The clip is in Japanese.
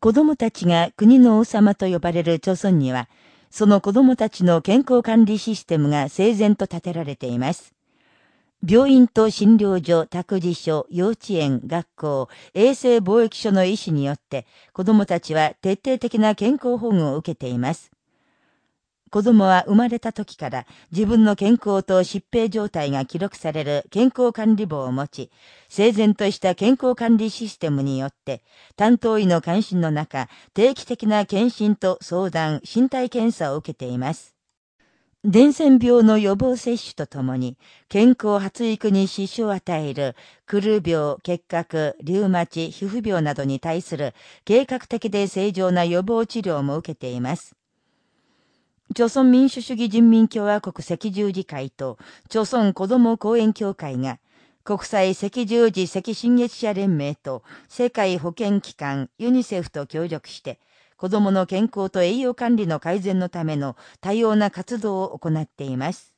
子供たちが国の王様と呼ばれる朝村には、その子供たちの健康管理システムが整然と建てられています。病院と診療所、託児所、幼稚園、学校、衛生貿易所の医師によって子供たちは徹底的な健康保護を受けています。子供は生まれた時から自分の健康と疾病状態が記録される健康管理簿を持ち、整然とした健康管理システムによって、担当医の監視の中、定期的な検診と相談、身体検査を受けています。伝染病の予防接種とともに、健康発育に支障を与える、クル病、結核、リウマチ、皮膚病などに対する計画的で正常な予防治療も受けています。朝鮮民主主義人民共和国赤十字会と、朝鮮子ども講演協会が、国際赤十字赤新月社連盟と世界保健機関ユニセフと協力して、子どもの健康と栄養管理の改善のための多様な活動を行っています。